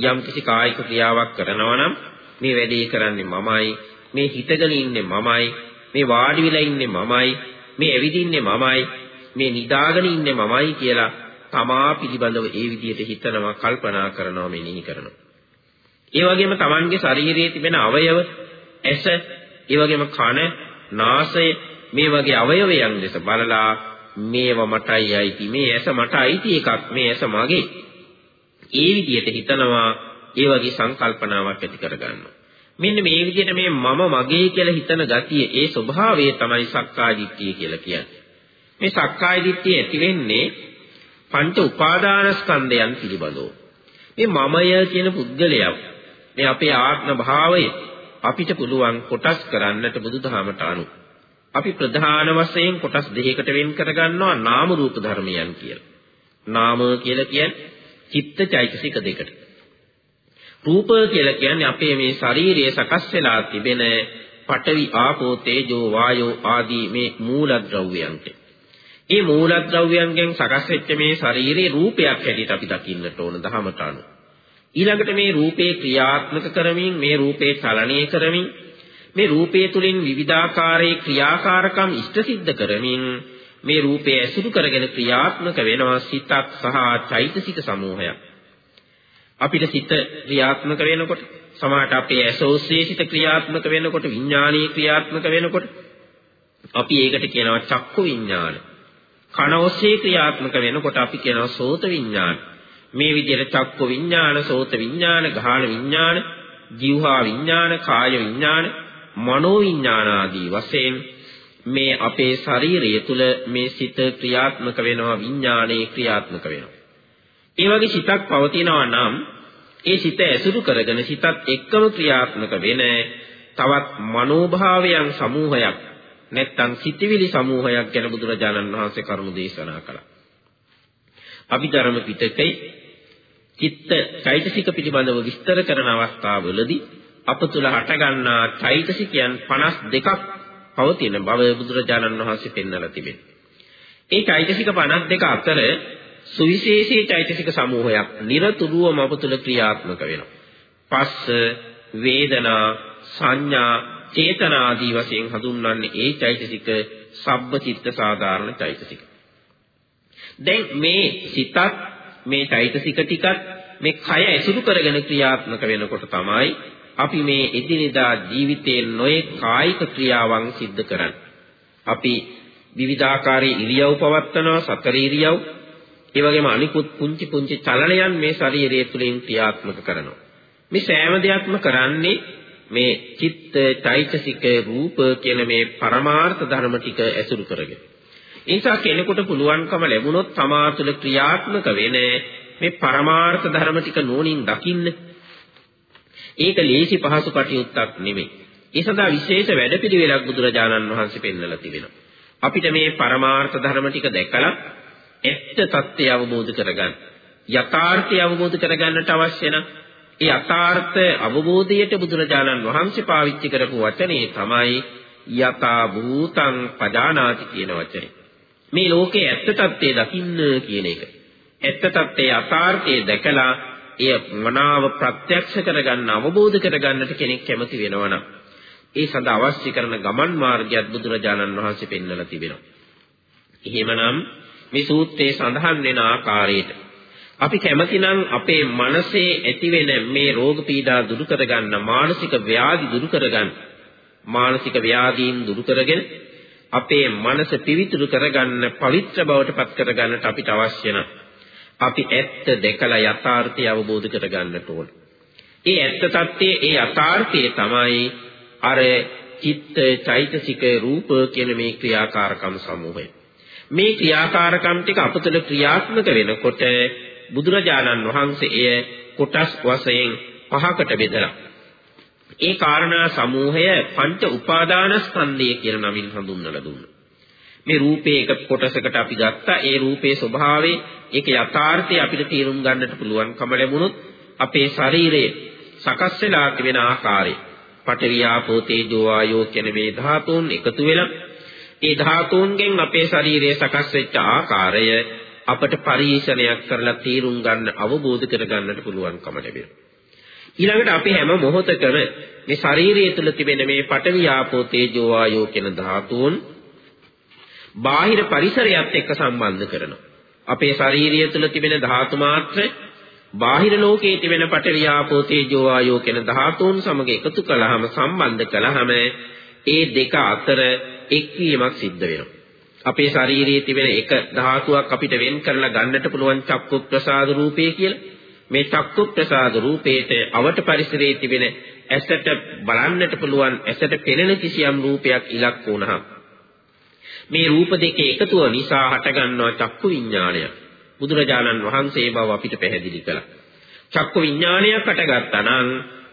යම් කිසි කායික ක්‍රියාවක් කරනවා නම් මේ වැඩේ කරන්නේ මමයි. මේ හිතගෙන ඉන්නේ මමයි. මේ වාඩි වෙලා ඉන්නේ මමයි. මේ ඇවිදින්නේ මමයි. මේ නිදාගෙන ඉන්නේ මමයි කියලා තමා පිළිබඳව ඒ විදිහට හිතනවා කල්පනා කරනවා මෙනෙහි කරනවා. ඒ වගේම Tamanගේ ශරීරයේ තිබෙන අවයව ඇස ඒ වගේම කන නාසය මේ වගේ අවයවයන් දෙස බලලා මේව මටයි අයිති මේ ඇස මට අයිති එකක් මේ ඇස මගේ. ඒ විදිහට හිතනවා ඒ වගේ සංකල්පනාවක් ඇති කරගන්නවා. මෙන්න මේ විදිහට මේ මම මගේ කියලා හිතන ගතිය ඒ ස්වභාවය තමයි සක්කාය දිට්ඨිය කියලා කියන්නේ. මේ සක්කාය දිට්ඨිය ඇති වෙන්නේ පංච උපාදානස්කන්ධයන් පිළිබඳව. මේ මමය කියන පුද්ගලයා මේ අපේ ආත්ම භාවය අපිට පුළුවන් කොටස් කරන්නට බුදුදහමට අනුව අපි ප්‍රධාන වශයෙන් කොටස් දෙකකට වෙන් කරගන්නවා නාම රූප ධර්මයන් කියලා. නාම කියලා කියන්නේ චිත්ත චෛතසික දෙකට. රූප කියලා කියන්නේ අපේ මේ ශරීරයේ සකස් වෙලා තිබෙන පඨවි ආපෝ තේජෝ වායෝ ආදී මේ මූලද්‍රව්‍යයන්ට. මේ මූලද්‍රව්‍යයන්ගෙන් සකස් වෙච්ච මේ ශරීරයේ රූපයක් හැටියට අපි දකින්නට ඕන දහමට අනුව. ඊළඟට මේ රූපේ ක්‍රියාත්මක කරමින් මේ රූපේ චලනය කරමින් මේ රූපය තුලින් විවිධාකාරයේ ක්‍රියාකාරකම් ඉෂ්ට සිද්ධ කරමින් මේ රූපය ඇසුරු කරගෙන ක්‍රියාත්මක වෙනවා සිතක් සහ චෛතසික සමූහයක්. අපිට සිත ක්‍රියාත්මක වෙනකොට සමහරට අපේ ඇසෝස්සේ සිත ක්‍රියාත්මක වෙනකොට විඥානීය ක්‍රියාත්මක වෙනකොට අපි ඒකට කියනවා චක්කු විඥාන. කන ඔස්සේ ක්‍රියාත්මක වෙනකොට අපි කියනවා සෝත විඥාන. මේ විදිහට චක්කු විඥාන, සෝත විඥාන, ගාහන විඥාන, જીවහා විඥාන, කාය විඥාන මනෝ විඥාන ආදී වශයෙන් මේ අපේ ශරීරය තුල මේ සිත ක්‍රියාත්මක වෙනවා විඥානයේ ක්‍රියාත්මක වෙනවා. ඒ වගේ සිතක් පවතිනවා නම් ඒ සිත ඇසුරු කරගෙන සිතත් එක්කම ක්‍රියාත්මක වෙන තවත් මනෝභාවයන් සමූහයක් නැත්තම් සිතිවිලි සමූහයක් ගැන බුදුරජාණන් වහන්සේ කරුණු දේශනා කළා. අභිධර්ම පිටකේ චිත්ත චෛතසික පිළිබඳව විස්තර කරන අවස්ථාවවලදී අප තුල හටගන්නා චෛතසිකයන් 52ක් පවතින බව බුදුරජාණන් වහන්සේ පෙන්වලා තිබෙනවා. ඒ චෛතසික 52 අතර සුවිශේෂී චෛතසික සමූහයක් নিরතුරුවම අප තුල ක්‍රියාත්මක වෙනවා. පස්ස, වේදනා, සංඥා, චේතනා ආදී වශයෙන් හඳුන්වන්නේ ඒ චෛතසික සබ්බචිත්ත සාධාරණ චෛතසික. දැන් මේ සිතත් මේ චෛතසික ටිකත් මේ කය ඇසුරු කරගෙන ක්‍රියාත්මක වෙනකොට තමයි අපි මේ එදිනෙදා ජීවිතයේ නොයේ කායික ක්‍රියාවන් සිද්ධ කරන්නේ. අපි විවිධාකාරයේ ඉරියව් පවත්වනවා සතර ඉරියව්. ඒ වගේම අනිකුත් පුංචි පුංචි චලනයන් මේ ශරීරය තුළින් ක්‍රියාත්මක කරනවා. මේ සෑම දෙයක්ම කරන්නේ මේ චිත්ත, චෛතසික, රූප කියන මේ පරමාර්ථ ධර්ම ටික ඇසුරු කරගෙන. ඒ නිසා කෙනෙකුට පුළුවන්කම ලැබුණොත් තමා තුළ ක්‍රියාත්මක වෙන මේ පරමාර්ථ ධර්ම ටික නෝනින් දකින්න ඒක ලේසි පහසු කටයුත්තක් නෙමෙයි. ඒ සඳහා විශේෂ වැඩපිළිවෙලක් බුදුරජාණන් වහන්සේ පෙන්වලා තිබෙනවා. අපිට මේ පරමාර්ථ ධර්ම ටික දැකලා ඇත්ත తත්ත්වය අවබෝධ කරගන්න. යථාර්ථය අවබෝධ කරගන්නට අවශ්‍ය නම් ඒ යථාර්ථ අවබෝධයට බුදුරජාණන් වහන්සේ පාවිච්චි කරපු වචනේ තමයි යථා භූතං පජානාති කියන වචනේ. මේ ලෝකේ ඇත්ත తත්ත්වය දකින්න කියන එක. ඇත්ත తත්ත්වයේ යථාර්ථය දැකලා එය මනාව ප්‍රත්‍යක්ෂ කරගන්න අවබෝධ කරගන්නට කෙනෙක් කැමති වෙනවනම් ඒ සඳහා අවශ්‍ය කරන ගමන් මාර්ගයත් බුදුරජාණන් වහන්සේ පෙන්වලා තිබෙනවා. එහෙමනම් මේ සූත්‍රයේ සඳහන් වෙන ආකාරයට අපි කැමතිනම් අපේ මනසේ ඇතිවෙන මේ රෝග පීඩා දුරු කරගන්න මානසික ව්‍යාධි දුරු කරගන්න මානසික ව්‍යාධීන් දුරු කරගෙන අපේ මනස පිවිතුරු කරගන්න පවිත්‍ර බවට පත් කරගන්නට අපිට අවශ්‍ය නැහැ අපි ඇත්ත දැකලා යථාර්ථය අවබෝධ කරගන්නට ඕන. ඒ ඇත්ත తත්ත්වයේ ඒ යථාර්ථය තමයි අර චිත්ත චෛතසික රූප කියන මේ ක්‍රියාකාරකම් සමූහය. මේ ක්‍රියාකාරකම් ටික අපතල ක්‍රියාත්මක වෙනකොට බුදුරජාණන් වහන්සේ එය කොටස් වශයෙන් පහකට බෙදලා ඒ කාරණා සමූහය පංච උපාදානස්කන්ධය කියන නමින් හඳුන්වලා දුන්නා. මේ රූපේ එක කොටසකට අපි ගත්තා. ඒ රූපේ ස්වභාවය, ඒක යථාර්ථය අපිට තේරුම් ගන්නට පුළුවන්කම ලැබුණොත් අපේ ශරීරයේ සකස් වෙලා තිබෙන ආකාරය, පඨවියාපෝ තේජෝ ආයෝ කියන මේ ධාතුන් එකතු වෙලා ඒ ධාතුන්ගෙන් අපේ ශරීරයේ සකස් වෙච්ච ආකාරය අපට පරිශනයක් කරලා තීරුම් ගන්න අවබෝධ කර ගන්නට පුළුවන්කම ලැබෙනවා. ඊළඟට අපි හැම මොහොතකම මේ ශරීරය තුළ තිබෙන මේ පඨවි ආපෝ තේජෝ වායෝ කියන ධාතුන් බාහිර පරිසරයත් එක්ක සම්බන්ධ කරනවා. අපේ ශරීරය තුළ තිබෙන ධාතු මාත්‍ර බාහිර ලෝකයේ තිබෙන පඨවි ආපෝ තේජෝ වායෝ කියන ධාතුන් සමග එකතු කළාම සම්බන්ධ කළාම ඒ දෙක අතර එක්වීමක් සිද්ධ වෙනවා. අපේ ශරීරයේ තිබෙන එක ධාතුවක් අපිට වෙන් කරලා ගන්නට පුළුවන් චක්කු ප්‍රසාද රූපය කියලා. මේ චක්කු ප්‍රසාද රූපේට අවට පරිසරයේ තිබෙන ඇසට බලන්නට පුළුවන් ඇසට පෙනෙන කිසියම් රූපයක් ඉලක්ක වුණහම මේ රූප දෙකේ එකතුව නිසා හටගන්නවා චක්කු විඥාණය. බුදුරජාණන් වහන්සේ බව අපිට පැහැදිලි කළා. චක්කු විඥාණයක් හටගත්තා නම්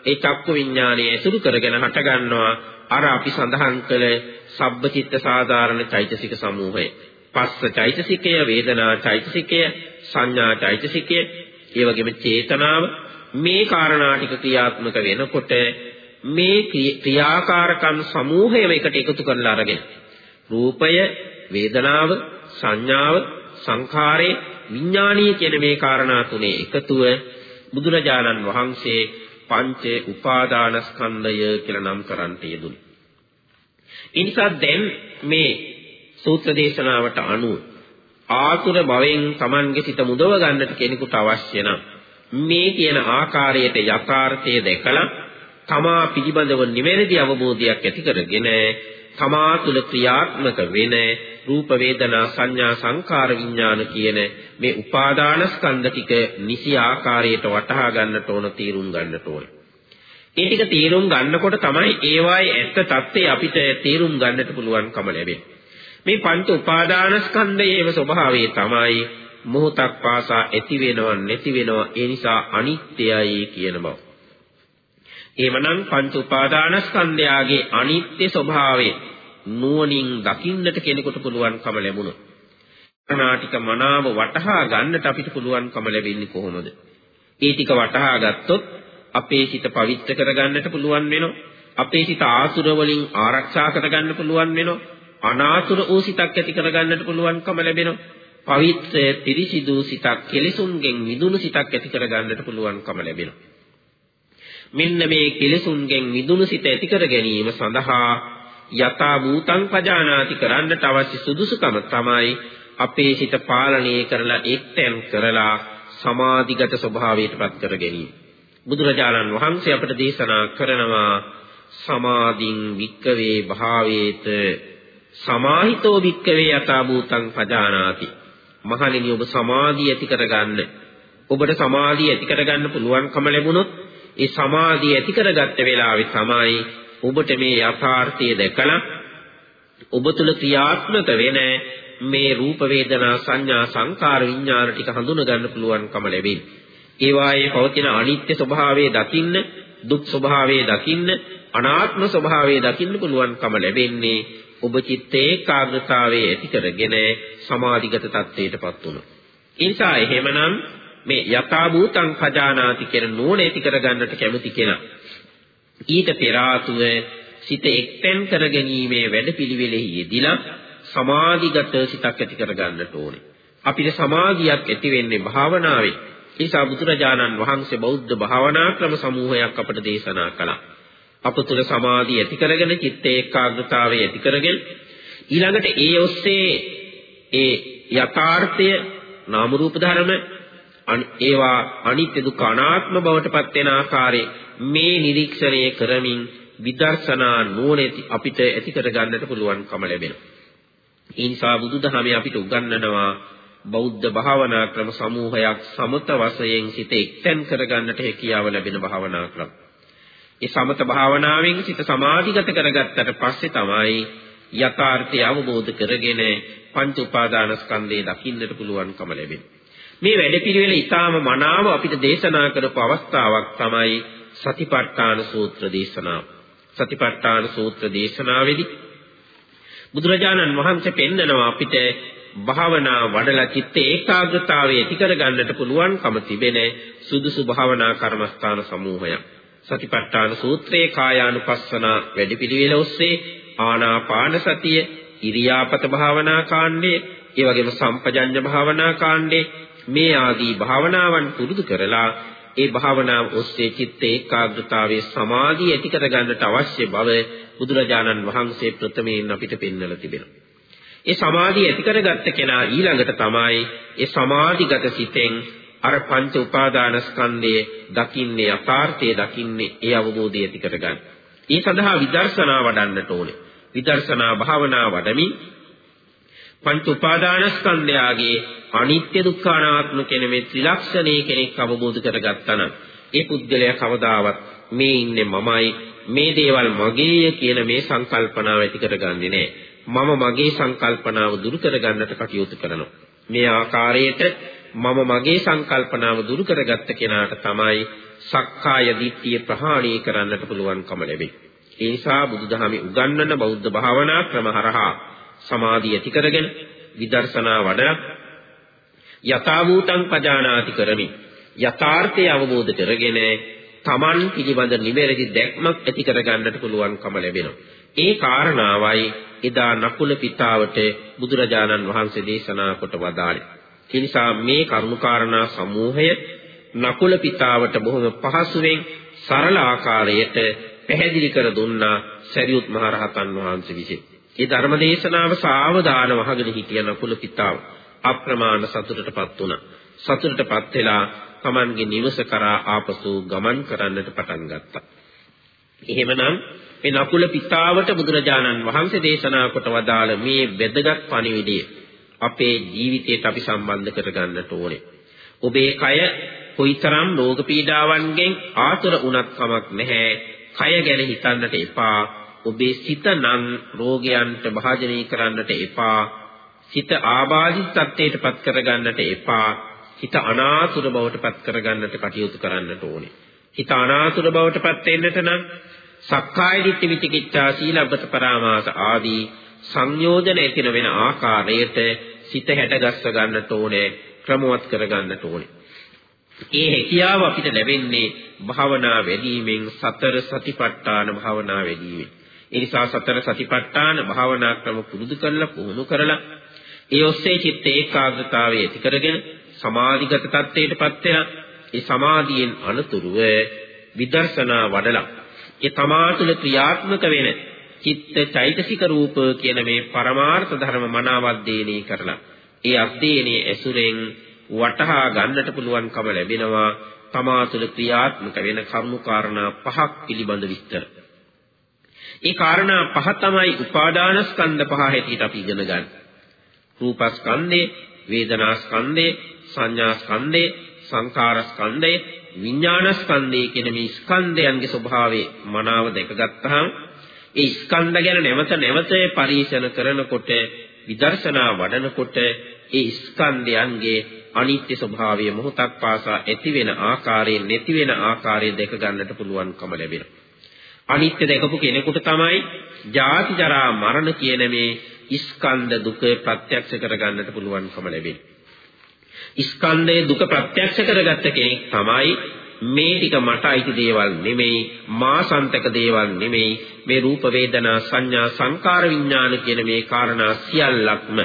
ඒ චක්කු විඥාණය ඇසුරු කරගෙන හටගන්නවා අර අපි සඳහන් කළ සබ්බචිත්ත සාධාරණ චෛතසික සමූහය. පස්ස චෛතසිකය, වේදනා චෛතසිකය, සංඥා චෛතසිකය, ඒ වගේම චේතනාව මේ කාරණා ටික ක්‍රියාත්මක වෙනකොට මේ ක්‍රියාකාරකම් සමූහයම එකට එකතු කරලා අරගෙන රූපය, වේදනාව, සංඥාව, සංඛාරය, විඥානීය කියන මේ කාරණා තුනේ එකතුව බුදුරජාණන් වහන්සේ පංච උපාදානස්කන්ධය කියලා නම් කරන්ට යෙදුනේ. ඒ නිසා දැන් මේ සූත්‍ර දේශනාවට අනුව ආතුර භවෙන් Tamange සිත මුදව ගන්නට කෙනෙකුට අවශ්‍ය නම් මේ කියන ආකාරයට යථාර්ථය දැකලා තමා පිළිබඳව නිවැරදි අවබෝධයක් ඇති කරගෙන තමා තුළ ක්‍රියාත්මක වෙන රූප වේදනා සංඥා සංකාර විඥාන කියන මේ උපාදාන ස්කන්ධ ටික නිසි ආකාරයට වටහා ගන්නට ඕන තීරුම් ගන්නට ඕන. ඒ ටික තීරුම් ගන්නකොට තමයි ඒවායේ ඇත්ත తත්ත්වය අපිට තීරුම් ගන්නට පුළුවන්කම ලැබෙන්නේ. මේ පංච උපාදානස්කන්ධයේම ස්වභාවය තමයි මොහොතක් පාසා ඇති වෙනව නැති වෙනව ඒ නිසා අනිත්‍යයි කියන බව. එහෙමනම් පංච උපාදානස්කන්ධයාගේ අනිත්‍ය ස්වභාවය නුවණින් දකින්නට කෙනෙකුට පුළුවන්කම ලැබුණොත් කනාටික මනාව වටහා ගන්නට අපිට පුළුවන්කම ලැබෙන්නේ කොහොමද? ඒ ටික වටහා ගත්තොත් අපේ සිත පවිත්‍ර කරගන්නට පුළුවන් වෙනවා. අපේ සිත ආසුර වලින් ආරක්ෂා කරගන්න පුළුවන් වෙනවා. අනාසුර වූ සිතක් ඇති කරගන්නට පුළුවන්කම ලැබෙනවා. පවිත්‍ර පිරිසිදු සිතක් කෙලෙසුන්ගෙන් මිදුණු සිතක් ඇති කරගන්නට පුළුවන්කම ලැබෙනවා. මෙන්න මේ කෙලෙසුන්ගෙන් මිදුණු සිත ඇති කර ගැනීම සඳහා යථා භූතං පජානාති කරන්නට අවශ්‍ය සුදුසුකම තමයි අපේ සිත පාලනය කරලා එක්තෙන් කරලා සමාධිගත ස්වභාවයට පත් කර ගැනීම. බුදුරජාණන් වහන්සේ අපට දේශනා කරනවා සමාධින් වික්කවේ භාවේත සමාහිතෝ වික්කවේ යථා භූතං පජානාති මහණෙනි ඔබ සමාධිය ඇති කරගන්න ඔබට සමාධිය ඇති කරගන්න පුළුවන්කම ලැබුණොත් ඒ සමාධිය ඇති කරගත්ත වෙලාවේ තමයි ඔබට මේ යථාර්ථය දැකලා ඔබ තුල ක්‍රියාත්මක වෙන මේ රූප වේදනා සංඥා සංකාර විඥාන ටික හඳුන ගන්න පුළුවන්කම ලැබෙන්නේ. ඒ වායේ පවතින අනිත්‍ය ස්වභාවය දකින්න, දුක් ස්වභාවය දකින්න, අනාත්ම ස්වභාවය දකින්න පුළුවන්කම ලැබෙන්නේ ඔබ චිත්ත ඒකාග්‍රතාවයේ ඇති කරගෙන සමාධිගත තත්ත්වයටපත් වුණා. ඒ නිසා එහෙමනම් මේ යථා භූතං පජානාති කියන නුවණ ඇති කරගන්නට කැමති කෙනා ඊට පෙර ආතුව සිත එක්තෙන් කරගැනීමේ වැඩපිළිවෙලෙහි යෙදිලා සමාධිගත සිතක් ඇති කරගන්නට ඕනේ. අපිට සමාධියක් ඇති වෙන්නේ භාවනාවේ. ඒ නිසා බුදුරජාණන් වහන්සේ බෞද්ධ භාවනා ක්‍රම සමූහයක් අපට දේශනා කළා. අප තුළ සමාධිය ඇති කරගෙන චිත්ත ඒකාග්‍රතාවය ඇති කරගෙන ඊළඟට ඒ ඔස්සේ ඒ යථාර්ථය නාම රූප ධර්ම ඒවා අනිත්‍ය දුක්ඛ අනාත්ම බවට පත් වෙන ආකාරයේ මේ නිරීක්ෂණය කරමින් විදර්ශනා නුවණ අපිට ඇති කර ගන්නට පුළුවන්කම ලැබෙනවා. ඒ නිසා බුදුදහමේ අපිට උගන්වනවා බෞද්ධ භාවනා ක්‍රම සමූහයක් සමත වශයෙන් සිත එක්තෙන් කරගන්නට හැකියාව ලැබෙන භාවනා ක්‍රම. ඒ සමත භාවනාවෙන් සිත සමාධිගත කරගත්තට පස්සේ තමයි යථාර්ථය අවබෝධ කරගෙන පංච උපාදානස්කන්ධය දකින්නට පුළුවන්කම ලැබෙන්නේ. මේ වැඩපිළිවෙල ඊටාම මනාව අපිට දේශනා කරපු අවස්ථාවක් තමයි සතිපට්ඨාන සූත්‍ර දේශනාව. සතිපට්ඨාන සූත්‍ර දේශනාවේදී බුදුරජාණන් වහන්සේ පෙන්නනවා අපිට භාවනා වඩලා චිත්ත ඒකාග්‍රතාවය ඇති කරගන්නට පුළුවන්කම තිබෙන සුදුසු භාවනා කර්මස්ථාන සමූහයක්. සතිපට්ඨාන සූත්‍රයේ කායානුපස්සන වැඩිපිළිවෙල ඔස්සේ ආනාපාන සතිය, ඉරියාපත භාවනා කාණ්ඩය, ඒ වගේම සම්පජඤ්ඤ භාවනා කාණ්ඩේ මේ ආදී භාවනාවන් පුරුදු කරලා ඒ භාවනාව ඔස්සේ චිත්ත ඒකාග්‍රතාවයේ සමාධිය ඇති කර ගන්නට අවශ්‍ය බව බුදුරජාණන් වහන්සේ ප්‍රථමයෙන් අපිට පෙන්වලා තිබෙනවා. ඒ සමාධිය ඇති කරගත්ත කෙනා ඊළඟට තමයි ඒ සමාධිගත සිතෙන් අර පංච උපාදානස්කන්ධයේ දකින්නේ යථාර්ථයේ දකින්නේ ඒ අවබෝධය ඇති කරගන්න. ඒ සඳහා විදර්ශනා වඩන්නට ඕනේ. විදර්ශනා භාවනා වඩමින් පංච උපාදානස්කන්ධයාගේ අනිත්‍ය දුක්ඛ අනාත්ම කියන මේ ත්‍රිලක්ෂණයේ කෙනෙක් අවබෝධ කරගත්තා නම් ඒ පුද්ගලයා කවදාවත් මේ ඉන්නේ මමයි මේ දේවල් මගේය කියන මේ සංකල්පනාව ඇති කරගන්නේ නැහැ. මම මගේ සංකල්පනාව දුරු කරගන්නට කටයුතු කරනවා. මේ ආකාරයට මම මගේ සංකල්පනාව දුරු කරගත්ත කෙනාට තමයි සක්කාය දිට්ඨිය ප්‍රහාණය කරන්නට පුළුවන්කම ලැබෙන්නේ. ඒ නිසා බුදුදහමේ උගන්වන බෞද්ධ භාවනා ක්‍රම හරහා සමාධිය ඇති කරගෙන විදර්ශනා වඩන යථාභූතං පජානාති කරමි. යථාර්ථය අවබෝධ කරගෙන Taman පිළිබඳ නිවැරදි දැක්මක් ඇති කරගන්නට පුළුවන්කම ලැබෙනවා. ඒ කාරණාවයි එදා නකුල පිතාවට බුදුරජාණන් වහන්සේ දේශනා කොට වදාළේ. ඒ නිසා මේ කරුණාකාරණා සමූහය නකුල පිතාවට බොහොම පහසුවෙන් සරල ආකාරයට පැහැදිලි කර දුන්නා සරියුත් මහ රහතන් වහන්සේ විසින්. ඒ ධර්ම දේශනාව සාවධානව අහගෙන හිටිය නකුල පිතාව අප්‍රමාණ සතුටටපත් වුණා. සතුටටපත් වෙලා Tamanගේ නිවස කරා ආපසු ගමන් කරන්නට පටන් ගත්තා. එහෙමනම් මේ නකුල පිතාවට බුදුරජාණන් වහන්සේ දේශනා කොට වදාළ මේ වැදගත් පණිවිඩය අපේ ජීවිතයට අපි සම්බන්ධ කරගන්නට ඕනේ. ඔබේ කය කොයිතරම් රෝග පීඩාවන්ගෙන් ආතුර වුණත් කමක් නැහැ. කය ගැන හිතන්නට එපා. ඔබේ සිත නම් රෝගයන්ට භාජනය කරන්නට එපා. සිත ආබාධිත තත්ත්වයට පත් කරගන්නට එපා. හිත අනාතුර බවට පත් කරගන්නට කටයුතු කරන්නට ඕනේ. හිත අනාතුර බවට පත් වෙන්නට නම් සක්කාය දිට්ඨි විචිකිච්ඡා සීලබ්බත පරාමාස ආදී සංයෝජන ඇතින වෙන ආකාරයට සිත හැඩගස්ස ගන්නට ඕනේ ක්‍රමවත් කර ගන්නට ඕනේ. ඒ හැකියාව අපිට ලැබෙන්නේ භාවනා වැඩිවීමෙන් සතර සතිපට්ඨාන භාවනා වැඩිවීමෙන්. ඒ නිසා සතර සතිපට්ඨාන භාවනා ක්‍රම පුරුදු කරලා පුහුණු කරලා ඒ ඔස්සේ චිත්ත ඒකාග්‍රතාවය ඇති කරගෙන සමාධිගත තත්ත්වයටපත් වෙන ඒ සමාධියෙන් අනතුරුව විදර්ශනා වඩලා ඒ තමා තුළ ක්‍රියාත්මක වෙන චිත්ත චෛතසික රූප කියන මේ පරමාර්ථ ධර්ම මනාව අධ්‍යයනය කරලා ඒ අධ්‍යයනයේ ඇසුරෙන් වටහා ගන්නට පුළුවන්කම ලැබෙනවා තමා තුළ ක්‍රියාත්මක වෙන කර්ම කාරණා පහක් පිළිබඳ විස්තර. ඒ කාරණා පහ තමයි උපාදානස්කන්ධ පහ හැටියට අපි ඉගෙන ගන්න. රූපස්කන්ධේ, වේදනාස්කන්ධේ, සංඥාස්කන්ධේ, සංකාරස්කන්ධේ, විඥානස්කන්ධේ කියන මේ ස්කන්ධයන්ගේ ස්වභාවය මනාව දැකගත්තාම ඒ ස්කන්ධ ගැන නැවත නැවත පරිශන කරනකොට විදර්ශනා වඩනකොට ඒ ස්කන්ධයන්ගේ අනිත්‍ය ස්වභාවය මොහොතක් පාසා ඇති වෙන ආකාරයෙන් නැති වෙන ආකාරය දැක ගන්නට පුළුවන්කම ලැබෙනවා. අනිත්‍ය දැකපු කෙනෙකුට තමයි ජාති ජරා මරණ කියන මේ ස්කන්ධ දුක ප්‍රත්‍යක්ෂ කරගන්නට පුළුවන්කම ලැබෙන්නේ. ස්කන්ධයේ දුක ප්‍රත්‍යක්ෂ කරගත්ත කෙනෙක් තමයි මේ ටික මට අයිති දේවල් නෙමෙයි මා සන්තක දේවල් නෙමෙයි මේ රූප වේදනා සංඥා සංකාර විඥාන කියන මේ කාරණා සියල්ලක්ම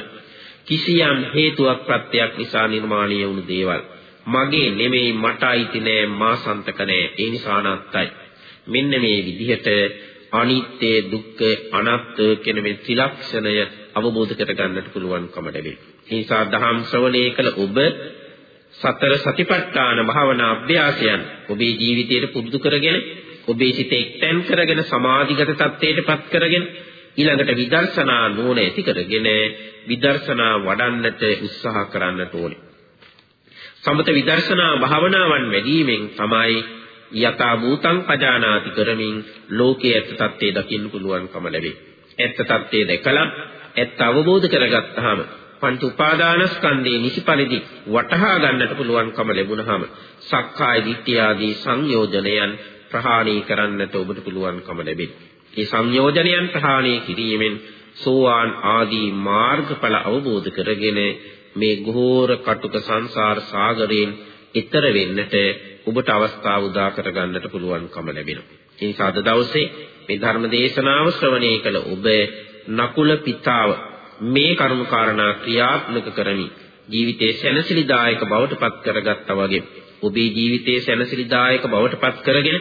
කිසියම් හේතුවක් ප්‍රත්‍යක් නිසා නිර්මාණය වුණු දේවල්. මගේ නෙමෙයි මට අයිති නෑ මා සන්තක නෑ. ඒ නිසා අනාත්තයි. මෙන්න මේ විදිහට අනිත්‍ය දුක්ඛ අනාත්ම කියන මේ ත්‍රිලක්ෂණය අවබෝධ කරගන්නට පුළුවන්කම ලැබේ. ඒ නිසා දහම් ශ්‍රවණය කළ ඔබ සතර සතිපට්ඨාන භාවනා අභ්‍යාසයන් ඔබේ ජීවිතයට පුරුදු කරගෙන ඔබේ සිත එක්තෙන් කරගෙන සමාධිගත තත්ත්වයටපත් කරගෙන ඊළඟට විදර්ශනා නුවණ ඇති කරගෙන විදර්ශනා වඩන්නට උත්සාහ කරන්නට ඕනේ. සමත විදර්ශනා භාවනාවන් වැඩිවීමෙන් තමයි යථා භූතං පජානාති කරමින් ලෝකයේ ඇත්ත తත්ත්වය දකින්න පුළුවන්කම ලැබෙන්නේ. ඇත්ත తත්ත්වය දැකලා ඇත්ත අවබෝධ කරගත්තාම පංච උපාදානස්කන්ධේ නිසිපරිදි වටහා ගන්නට පුළුවන්කම ලැබුණාම සක්කාය දිට්ඨිය ආදී සංයෝජනයන් ප්‍රහාණය කරන්නට ඔබට පුළුවන්කම ලැබෙනවා. මේ සංයෝජනයන් ප්‍රහාණය කිරීමෙන් සෝවාන් ආදී මාර්ගඵල අවබෝධ කරගෙන මේ ගෝර කටුක සංසාර සාගරයෙන් ඈතර වෙන්නට ඔබට අවස්ථාව උදා කර ගන්නට පුළුවන්කම ලැබෙනවා. ඒ නිසා අද දවසේ මේ ධර්ම දේශනාව ශ්‍රවණය කළ ඔබ නකුල පිතාව මේ කරුණු කාරණා ක්‍රියාත්මක කරමි. ජීවිතයේ සැනසෙලිදායක බවට පත් කරගත්තා වගේ ඔබේ ජීවිතයේ සැනසෙලිදායක බවට පත් කරගෙන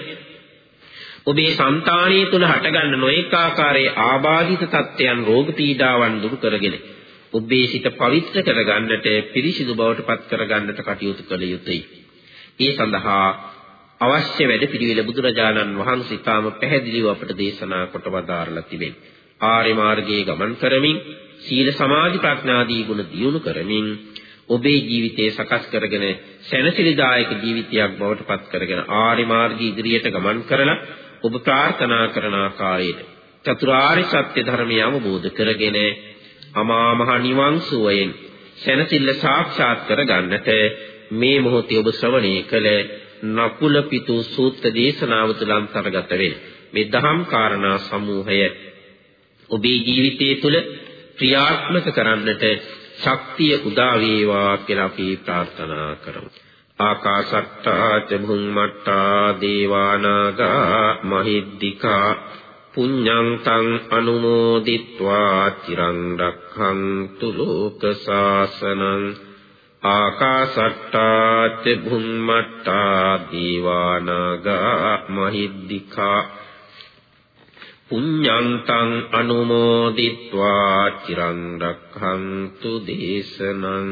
ඔබේ సంతානිය තුල හටගන්න නොඑක ආකාරයේ ආබාධිත තත්ත්වයන් රෝග පීඩාවන් දුරු කරගෙන ඔබේ සිත පවිත්‍ර කරගන්නට පිරිසිදු බවට පත් කරගන්නට කටයුතු කළ යුතුයි. ඒ සඳහා අවශ්‍ය වැඩ පිළිවෙල බුදුරජාණන් වහන්සේ තාම පැහැදිලිව අපට දේශනා කොට වදාරලා තිබෙනවා. ආර්ය මාර්ගයේ ගමන් කරමින් සීල සමාධි ප්‍රඥාදී ගුණ දියුණු කරමින් ඔබේ ජීවිතය සකස් කරගෙන සැනසෙලිදායක ජීවිතයක් බවට පත් කරගෙන ආර්ය මාර්ගයේ ඉදිරියට ගමන් කරලා ඔබ ප්‍රාර්ථනා කරන ආකාරයට චතුරාර්ය සත්‍ය ධර්මය අවබෝධ කරගෙන අමා මහ නිවන් සුවයෙන් සැනසෙල්ල සාක්ෂාත් කර ගන්නට මේ මොහොතේ ඔබ ශ්‍රවණය කළ නකුල පිතු සූත්‍ර දේශනාව තුළ අන්තර්ගත වේ. මේ දහම් කාරණා සමූහය ඔබේ ජීවිතයේ තුළ ක්‍රියාත්මක කරන්නට ශක්තිය උදා වේවා කියලා අපි ප්‍රාර්ථනා කරමු. ආකාශට්ටා ච භුම්මට්ටා දේවානාගා මහිද්దికා පුඤ්ඤං තං අනුමෝදිත්වා චිරං රක්ඛන්තු ලෝක සාසනං ආකාසට්ටා ච භුම්මට්ටා දීවානාගා මහිද්దికා පුඤ්ඤන්තං අනුමෝදිත්වා චිරං රක්ඛන්තු දේශනං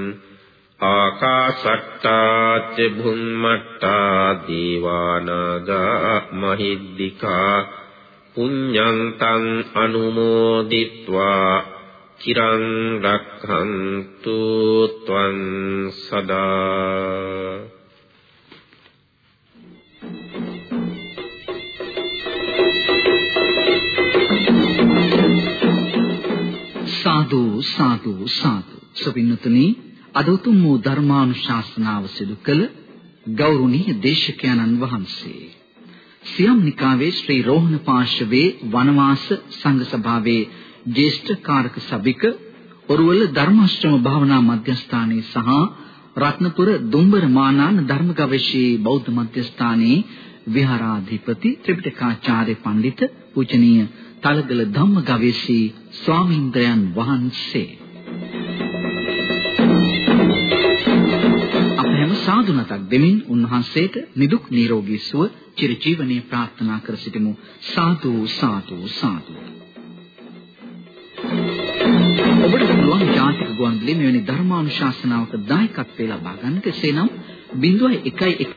ආකාශට්ටා ච භුම්මට්ටා දීවානාගා මහිද්దికා පුඤ්ඤන්තං අනුමෝදිත්වා චිරං රක්ඛන්තු ත්වං සදා සාදු සාදු සාදු. සවින්නතුනි අද උතුම් වූ ධර්මානුශාසනාව සිදු කළ ගෞරවනීය දේශකයන්න් වහන්සේ. සියම් නිකාවේ ශ්‍රී රෝහණ පාර්ශවයේ වනවාස සංඝ සභාවේ ජේෂ්ඨ කාරක සභික ඔරුවල ධර්මාශ්‍රම භාවනා මධ්‍යස්ථානයේ සහ රත්නපුර දුම්බර මානාන ධර්ම ගවේෂී බෞද්ධ මධ්‍යස්ථානයේ විහාරාධිපති ත්‍රිපිටකාචාර්ය පඬිත පූජනීය තලගල ධම්ම ගවේෂී ස්වාමීන්ද්‍රයන් වහන්සේ. අප හැම සාදුනතක් දෙමින් උන්වහන්සේට නිදුක් නිරෝගී සුව චිරජීවනයේ ප්‍රාර්ථනා කර සිටිමු. සාදු සාදු සාදු. ඔබට පුළුවන් ජාතික ගුවන්විදුලියේ මෙවැනි ධර්මානුශාසනාවක දායකත්වය ලබා ගන්නට එසේනම් 01